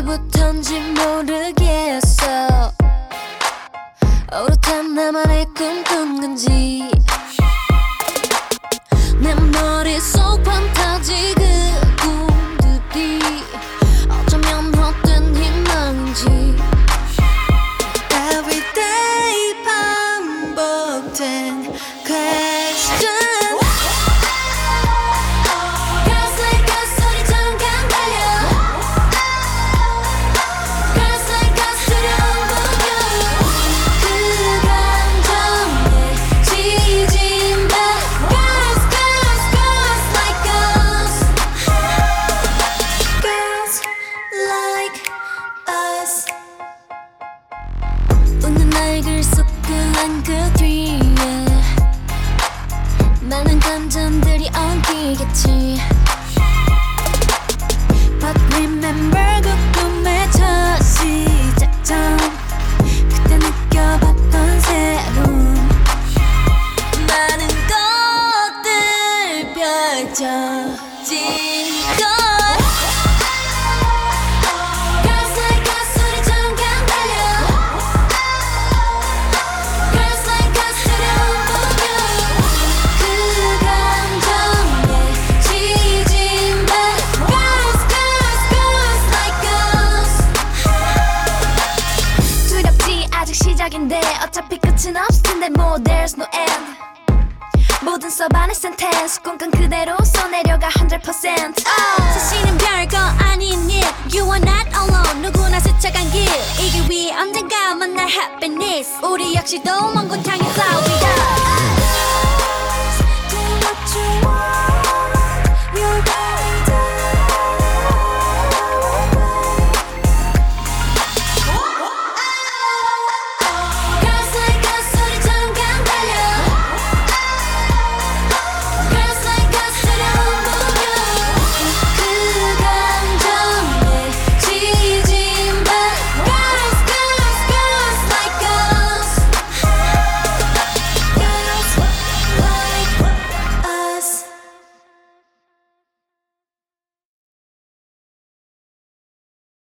언제부턴지 모르겠어. 오롯한 나만의 꿈꾼 건지. 웃는 얼굴 속그란 그 뒤에 많은 감정들이 엉키겠지. But remember 그 시작점 그때 느껴봤던 새로운 많은 것들 펼쳐진 것 시작인데 어차피 끝은 없을 텐데 뭐 there's no end. 모든 써반의 센텐스 꿈깐 그대로 써내려가 100% oh. 사실은 별거 아닌 일 You are not alone. 누구나 스쳐간 길 이길 위해 언젠가 만날 happiness. 우리 역시도 먼곳 향해 Do